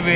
baby.